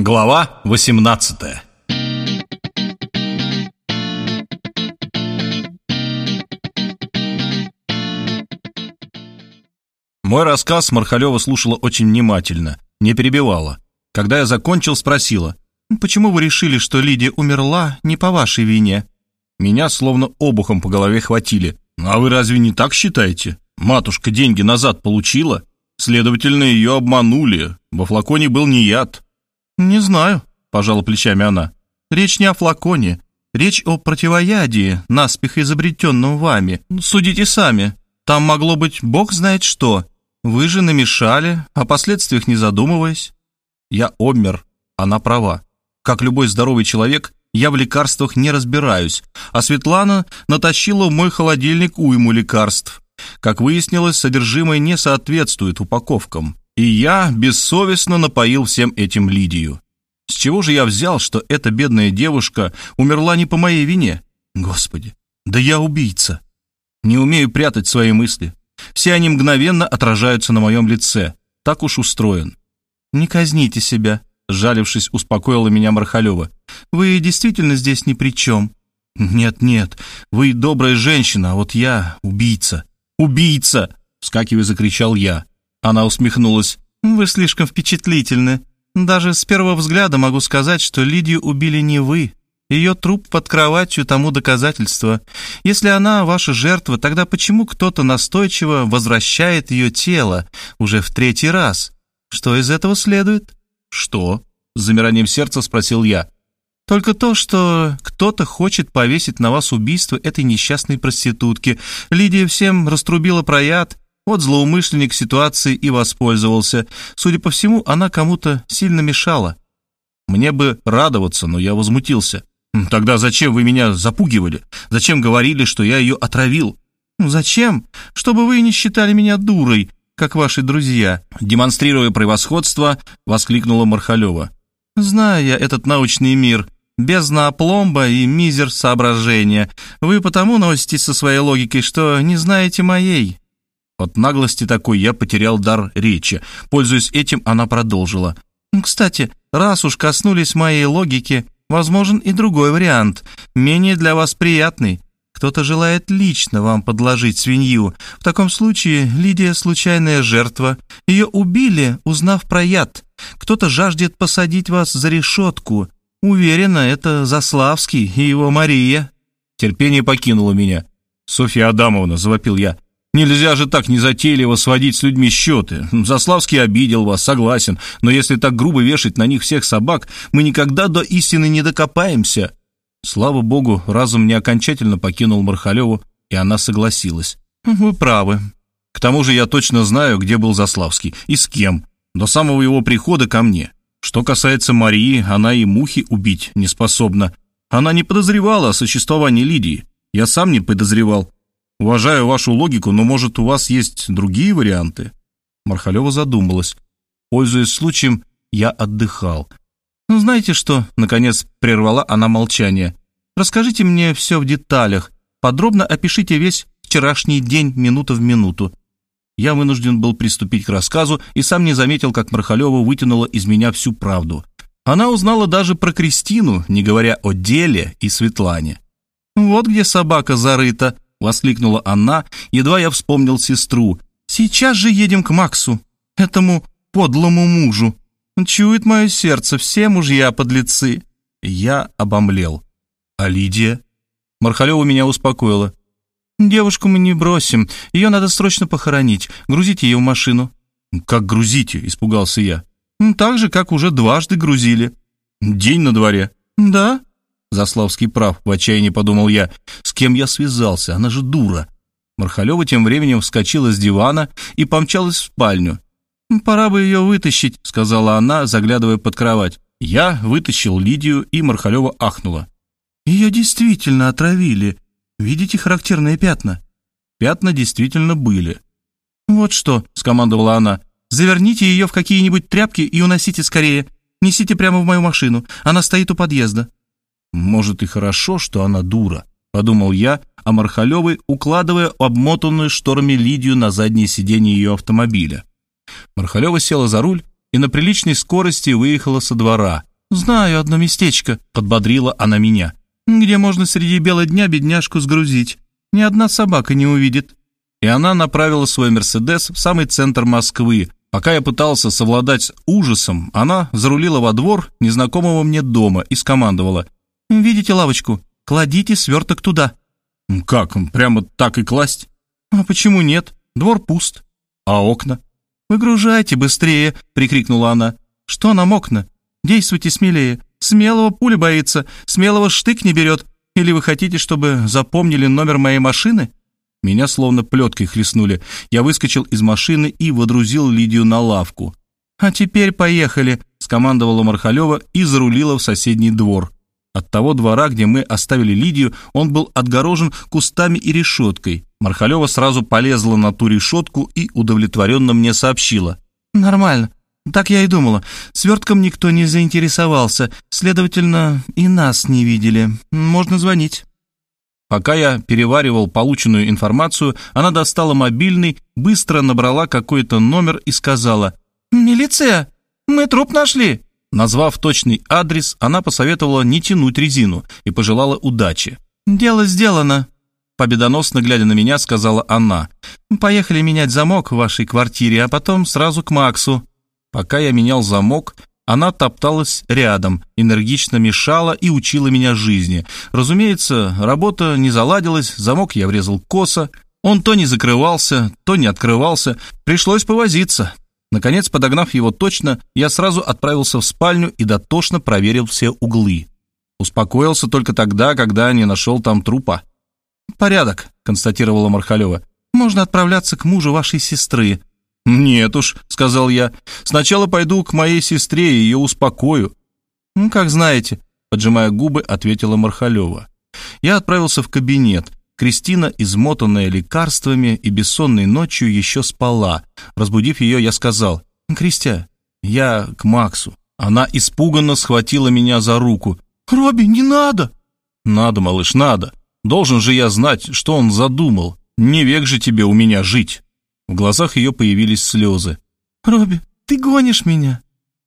Глава 18 Мой рассказ Мархалева слушала очень внимательно, не перебивала. Когда я закончил, спросила, «Почему вы решили, что Лидия умерла не по вашей вине?» Меня словно обухом по голове хватили. «А вы разве не так считаете? Матушка деньги назад получила, следовательно, ее обманули. Во флаконе был не яд». «Не знаю», — пожала плечами она. «Речь не о флаконе. Речь о противоядии, наспех изобретенном вами. Судите сами. Там могло быть бог знает что. Вы же намешали, о последствиях не задумываясь». Я обмер, она права. Как любой здоровый человек, я в лекарствах не разбираюсь, а Светлана натащила в мой холодильник уйму лекарств. Как выяснилось, содержимое не соответствует упаковкам, и я бессовестно напоил всем этим Лидию. С чего же я взял, что эта бедная девушка умерла не по моей вине? Господи, да я убийца. Не умею прятать свои мысли. Все они мгновенно отражаются на моем лице. Так уж устроен. Не казните себя, Жалившись, успокоила меня Мархалева. «Вы действительно здесь ни при чем?» «Нет-нет, вы добрая женщина, а вот я убийца». «Убийца!» — вскакивая, закричал я. Она усмехнулась. «Вы слишком впечатлительны. Даже с первого взгляда могу сказать, что Лидию убили не вы. Ее труп под кроватью тому доказательство. Если она ваша жертва, тогда почему кто-то настойчиво возвращает ее тело уже в третий раз? Что из этого следует?» «Что?» — с замиранием сердца спросил я. «Только то, что кто-то хочет повесить на вас убийство этой несчастной проститутки. Лидия всем раструбила про яд, вот злоумышленник ситуации и воспользовался. Судя по всему, она кому-то сильно мешала. Мне бы радоваться, но я возмутился. Тогда зачем вы меня запугивали? Зачем говорили, что я ее отравил? Зачем? Чтобы вы не считали меня дурой как ваши друзья», демонстрируя превосходство, воскликнула Мархалева. «Знаю я этот научный мир, бездна опломба и мизер соображения. Вы потому носитесь со своей логикой, что не знаете моей». От наглости такой я потерял дар речи. Пользуясь этим, она продолжила. «Кстати, раз уж коснулись моей логики, возможен и другой вариант, менее для вас приятный. Кто-то желает лично вам подложить свинью. В таком случае Лидия случайная жертва. Ее убили, узнав про яд. Кто-то жаждет посадить вас за решетку. Уверена, это Заславский и его Мария». Терпение покинуло меня. «Софья Адамовна», — завопил я, — «нельзя же так незатейливо сводить с людьми счеты. Заславский обидел вас, согласен, но если так грубо вешать на них всех собак, мы никогда до истины не докопаемся». Слава богу, разум не окончательно покинул Мархалеву, и она согласилась. «Вы правы. К тому же я точно знаю, где был Заславский и с кем, до самого его прихода ко мне. Что касается Марии, она и мухи убить не способна. Она не подозревала о существовании Лидии. Я сам не подозревал. Уважаю вашу логику, но, может, у вас есть другие варианты?» Мархалева задумалась. Пользуясь случаем, я отдыхал. «Ну, знаете что?» — наконец прервала она молчание. «Расскажите мне все в деталях. Подробно опишите весь вчерашний день минута в минуту». Я вынужден был приступить к рассказу и сам не заметил, как Мархалева вытянула из меня всю правду. Она узнала даже про Кристину, не говоря о Деле и Светлане. «Вот где собака зарыта!» — воскликнула она, едва я вспомнил сестру. «Сейчас же едем к Максу, этому подлому мужу. Чует мое сердце, все мужья подлецы. Я обомлел. А Лидия? Мархалева меня успокоила. Девушку мы не бросим, ее надо срочно похоронить. Грузите ее в машину. Как грузите? Испугался я. Так же, как уже дважды грузили. День на дворе. Да. Заславский прав, в отчаянии подумал я. С кем я связался? Она же дура. Мархалева тем временем вскочила с дивана и помчалась в спальню. «Пора бы ее вытащить», — сказала она, заглядывая под кровать. Я вытащил Лидию, и Мархалева ахнула. «Ее действительно отравили. Видите характерные пятна?» Пятна действительно были. «Вот что», — скомандовала она, — «заверните ее в какие-нибудь тряпки и уносите скорее. Несите прямо в мою машину. Она стоит у подъезда». «Может, и хорошо, что она дура», — подумал я, а Мархалевой, укладывая обмотанную шторами Лидию на заднее сиденье ее автомобиля. Мархалева села за руль и на приличной скорости выехала со двора, «Знаю одно местечко», — подбодрила она меня, «где можно среди бела дня бедняжку сгрузить. Ни одна собака не увидит». И она направила свой «Мерседес» в самый центр Москвы. Пока я пытался совладать с ужасом, она зарулила во двор незнакомого мне дома и скомандовала. «Видите лавочку? Кладите сверток туда». «Как, прямо так и класть?» «А почему нет? Двор пуст. А окна?» «Выгружайте быстрее!» — прикрикнула она. «Что нам окна? Действуйте смелее. Смелого пуля боится, смелого штык не берет. Или вы хотите, чтобы запомнили номер моей машины?» Меня словно плеткой хлестнули. Я выскочил из машины и водрузил Лидию на лавку. «А теперь поехали», — скомандовала Мархалева и зарулила в соседний двор. От того двора, где мы оставили Лидию, он был отгорожен кустами и решеткой. Мархалева сразу полезла на ту решетку и удовлетворенно мне сообщила. «Нормально. Так я и думала. Свертком никто не заинтересовался. Следовательно, и нас не видели. Можно звонить». Пока я переваривал полученную информацию, она достала мобильный, быстро набрала какой-то номер и сказала «Милиция, мы труп нашли». Назвав точный адрес, она посоветовала не тянуть резину и пожелала удачи. «Дело сделано», — победоносно глядя на меня, сказала она. «Поехали менять замок в вашей квартире, а потом сразу к Максу». Пока я менял замок, она топталась рядом, энергично мешала и учила меня жизни. Разумеется, работа не заладилась, замок я врезал косо, он то не закрывался, то не открывался, пришлось повозиться. Наконец, подогнав его точно, я сразу отправился в спальню и дотошно проверил все углы. Успокоился только тогда, когда не нашел там трупа. «Порядок», — констатировала Мархалева. «Можно отправляться к мужу вашей сестры». «Нет уж», — сказал я. «Сначала пойду к моей сестре и ее успокою». «Ну, как знаете», — поджимая губы, ответила Мархалева. Я отправился в кабинет. Кристина, измотанная лекарствами и бессонной ночью, еще спала. Разбудив ее, я сказал, «Кристия, я к Максу». Она испуганно схватила меня за руку. «Робби, не надо!» «Надо, малыш, надо. Должен же я знать, что он задумал. Не век же тебе у меня жить». В глазах ее появились слезы. «Робби, ты гонишь меня?»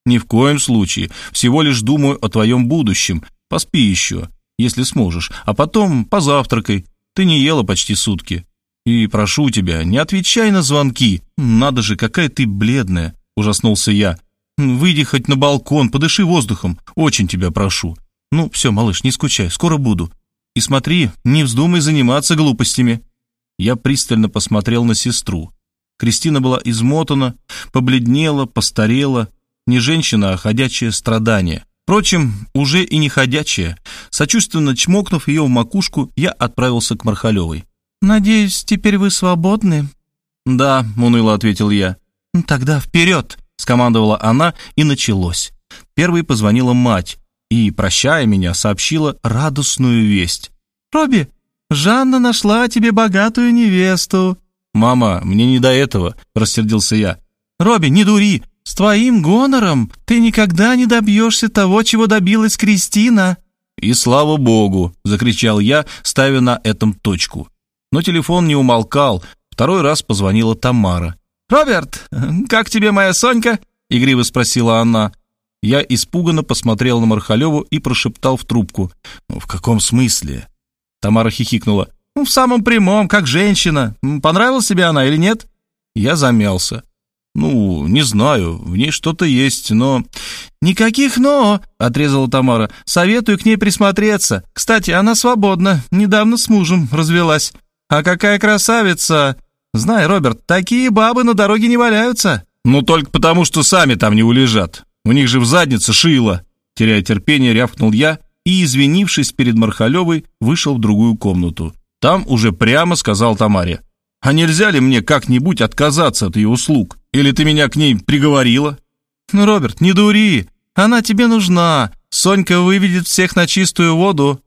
«Ни в коем случае. Всего лишь думаю о твоем будущем. Поспи еще, если сможешь, а потом позавтракай. Ты не ела почти сутки. И прошу тебя, не отвечай на звонки. Надо же, какая ты бледная, ужаснулся я. Выйди хоть на балкон, подыши воздухом. Очень тебя прошу. Ну, все, малыш, не скучай, скоро буду. И смотри, не вздумай заниматься глупостями. Я пристально посмотрел на сестру. Кристина была измотана, побледнела, постарела. Не женщина, а ходячее страдание. Впрочем, уже и не ходячая. Сочувственно чмокнув ее в макушку, я отправился к Мархалевой. «Надеюсь, теперь вы свободны?» «Да», — уныло ответил я. «Тогда вперед!» — скомандовала она, и началось. Первой позвонила мать и, прощая меня, сообщила радостную весть. «Робби, Жанна нашла тебе богатую невесту». «Мама, мне не до этого», — рассердился я. «Робби, не дури, с твоим гонором ты никогда не добьешься того, чего добилась Кристина». «И слава богу!» — закричал я, ставя на этом точку. Но телефон не умолкал. Второй раз позвонила Тамара. «Роберт, как тебе моя Сонька?» — игриво спросила она. Я испуганно посмотрел на Мархалеву и прошептал в трубку. «Ну, «В каком смысле?» Тамара хихикнула. «Ну, «В самом прямом, как женщина. Понравилась тебе она или нет?» Я замялся. «Ну, не знаю, в ней что-то есть, но...» «Никаких «но», — отрезала Тамара. «Советую к ней присмотреться. Кстати, она свободна, недавно с мужем развелась. А какая красавица! Знай, Роберт, такие бабы на дороге не валяются». «Ну, только потому, что сами там не улежат. У них же в заднице шило». Теряя терпение, рявкнул я и, извинившись перед Мархалевой, вышел в другую комнату. Там уже прямо сказал Тамаре. «А нельзя ли мне как-нибудь отказаться от ее услуг?» Или ты меня к ней приговорила?» «Ну, Роберт, не дури. Она тебе нужна. Сонька выведет всех на чистую воду».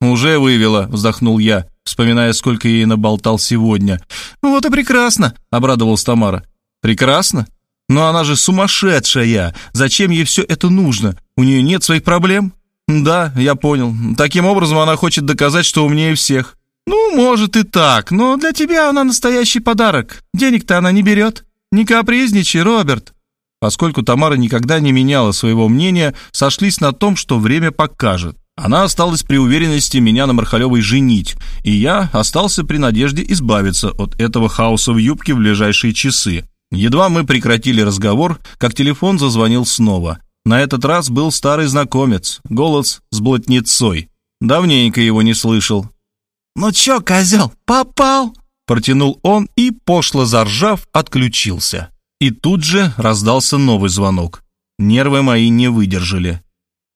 «Уже вывела», — вздохнул я, вспоминая, сколько ей наболтал сегодня. «Вот и прекрасно», — обрадовалась Тамара. «Прекрасно? Но она же сумасшедшая. Зачем ей все это нужно? У нее нет своих проблем?» «Да, я понял. Таким образом она хочет доказать, что умнее всех». «Ну, может и так, но для тебя она настоящий подарок. Денег-то она не берет». «Не капризничай, Роберт!» Поскольку Тамара никогда не меняла своего мнения, сошлись на том, что время покажет. Она осталась при уверенности меня на Мархалевой женить, и я остался при надежде избавиться от этого хаоса в юбке в ближайшие часы. Едва мы прекратили разговор, как телефон зазвонил снова. На этот раз был старый знакомец, голос с блатницой. Давненько его не слышал. «Ну чё, козел, попал?» Протянул он и, пошло заржав, отключился. И тут же раздался новый звонок. Нервы мои не выдержали.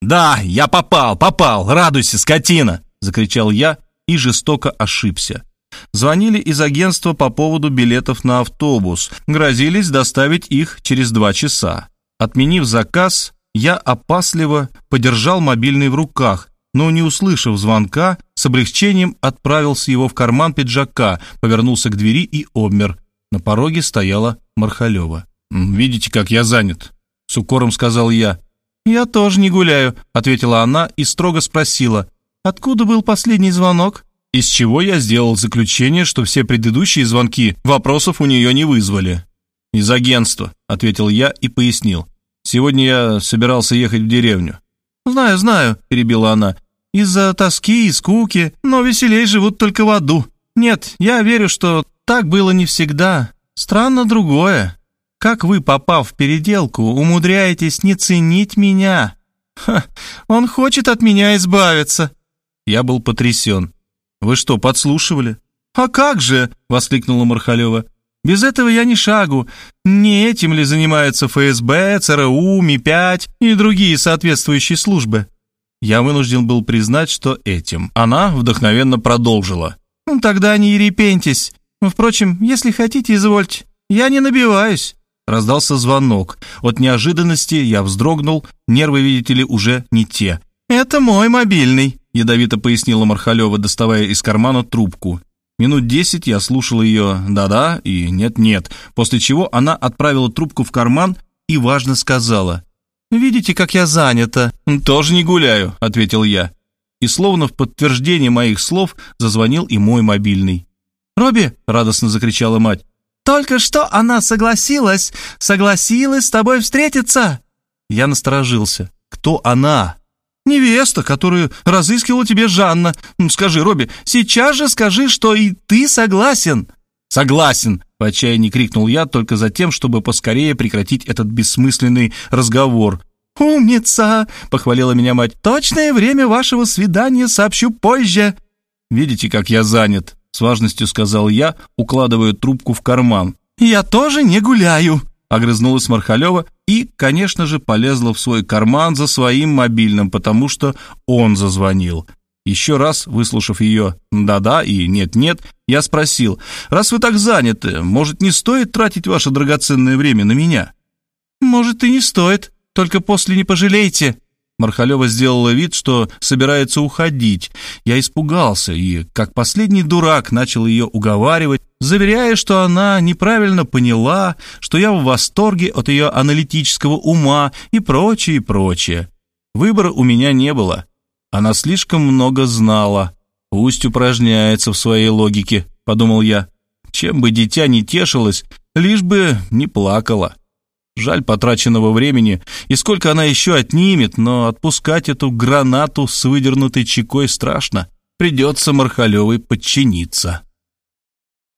«Да, я попал, попал, радуйся, скотина!» — закричал я и жестоко ошибся. Звонили из агентства по поводу билетов на автобус, грозились доставить их через два часа. Отменив заказ, я опасливо подержал мобильный в руках, но, не услышав звонка, с облегчением отправился его в карман пиджака, повернулся к двери и обмер. На пороге стояла Мархалева. «Видите, как я занят?» — с укором сказал я. «Я тоже не гуляю», — ответила она и строго спросила. «Откуда был последний звонок?» Из чего я сделал заключение, что все предыдущие звонки вопросов у нее не вызвали. «Из агентства», — ответил я и пояснил. «Сегодня я собирался ехать в деревню». «Знаю, знаю», — перебила она. «Из-за тоски и скуки, но веселей живут только в аду. Нет, я верю, что так было не всегда. Странно другое. Как вы, попав в переделку, умудряетесь не ценить меня? Ха, он хочет от меня избавиться». Я был потрясен. «Вы что, подслушивали?» «А как же!» — воскликнула Мархалева. «Без этого я ни шагу. Не этим ли занимаются ФСБ, ЦРУ, МИ-5 и другие соответствующие службы?» Я вынужден был признать, что этим. Она вдохновенно продолжила. «Ну, «Тогда не ерепентесь. Впрочем, если хотите, извольте. Я не набиваюсь». Раздался звонок. От неожиданности я вздрогнул, нервы, видите ли, уже не те. «Это мой мобильный», — ядовито пояснила Мархалева, доставая из кармана трубку. Минут десять я слушал ее «да-да» и «нет-нет», после чего она отправила трубку в карман и важно сказала «Видите, как я занята?» «Тоже не гуляю», — ответил я. И словно в подтверждение моих слов зазвонил и мой мобильный. «Робби!» — радостно закричала мать. «Только что она согласилась, согласилась с тобой встретиться!» Я насторожился. «Кто она?» «Невеста, которую разыскивала тебе Жанна. Скажи, Робби, сейчас же скажи, что и ты согласен!» «Согласен!» — в отчаянии крикнул я только за тем, чтобы поскорее прекратить этот бессмысленный разговор. «Умница!» — похвалила меня мать. «Точное время вашего свидания сообщу позже!» «Видите, как я занят?» — с важностью сказал я, укладывая трубку в карман. «Я тоже не гуляю!» — огрызнулась Мархалева и, конечно же, полезла в свой карман за своим мобильным, потому что он зазвонил. Еще раз, выслушав ее «да-да» и «нет-нет», я спросил, «Раз вы так заняты, может, не стоит тратить ваше драгоценное время на меня?» «Может, и не стоит, только после не пожалеете», Мархалева сделала вид, что собирается уходить. Я испугался и, как последний дурак, начал ее уговаривать, заверяя, что она неправильно поняла, что я в восторге от ее аналитического ума и прочее, прочее. Выбора у меня не было. Она слишком много знала. Пусть упражняется в своей логике, подумал я. Чем бы дитя не тешилось, лишь бы не плакала. Жаль потраченного времени, и сколько она еще отнимет, но отпускать эту гранату с выдернутой чекой страшно. Придется Мархалевой подчиниться.